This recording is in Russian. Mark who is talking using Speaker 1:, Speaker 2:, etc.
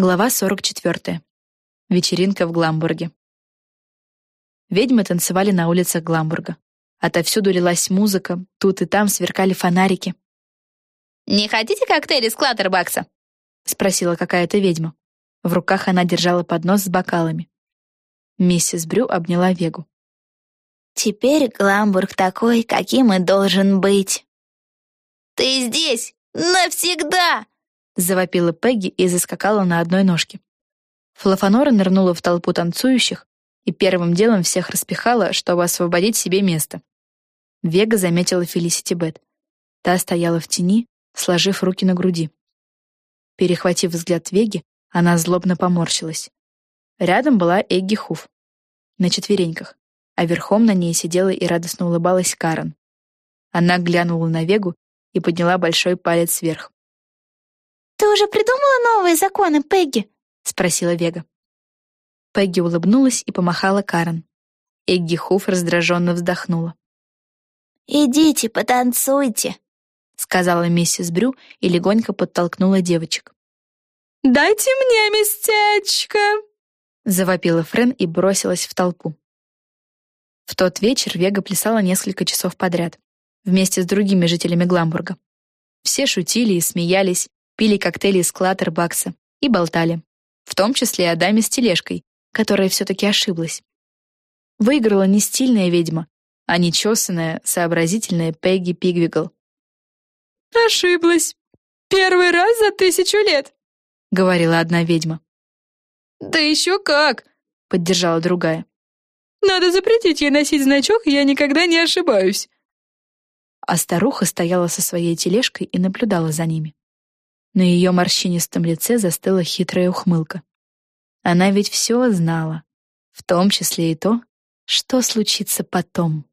Speaker 1: Глава 44. Вечеринка в Гламбурге. Ведьмы танцевали на улицах Гламбурга. Отовсюду лилась музыка, тут и там сверкали фонарики.
Speaker 2: «Не хотите коктейли с Клаттербакса?»
Speaker 1: — спросила какая-то ведьма. В руках она держала поднос с бокалами. Миссис Брю обняла Вегу.
Speaker 3: «Теперь Гламбург такой, каким и должен быть».
Speaker 2: «Ты здесь! Навсегда!»
Speaker 1: Завопила Пегги и заскакала на одной ножке. Флафанора нырнула в толпу танцующих и первым делом всех распихала, чтобы освободить себе место. Вега заметила Фелисити Бет. Та стояла в тени, сложив руки на груди. Перехватив взгляд Веги, она злобно поморщилась. Рядом была Эгги Хуф. На четвереньках, а верхом на ней сидела и радостно улыбалась Карен. Она глянула на Вегу и подняла большой палец вверх.
Speaker 3: «Ты уже придумала новые законы, Пегги?» — спросила Вега.
Speaker 1: Пегги улыбнулась и помахала Карен. Эгги Хуф раздраженно вздохнула.
Speaker 3: «Идите, потанцуйте», — сказала миссис Брю и легонько подтолкнула девочек.
Speaker 4: «Дайте мне местечко!»
Speaker 1: — завопила Френ и бросилась в толпу. В тот вечер Вега плясала несколько часов подряд, вместе с другими жителями Гламбурга. Все шутили и смеялись, пили коктейли из Клаттербакса и болтали, в том числе о даме с тележкой, которая все-таки ошиблась. Выиграла не стильная ведьма, а нечесанная, сообразительная Пегги Пигвигл.
Speaker 4: «Ошиблась. Первый раз за тысячу лет», — говорила одна ведьма.
Speaker 2: «Да еще как!» — поддержала другая.
Speaker 4: «Надо запретить ей носить значок, я никогда не ошибаюсь».
Speaker 1: А старуха стояла со своей тележкой и наблюдала за ними. На ее морщинистом лице застыла хитрая ухмылка. Она ведь все знала, в том числе и то, что случится потом.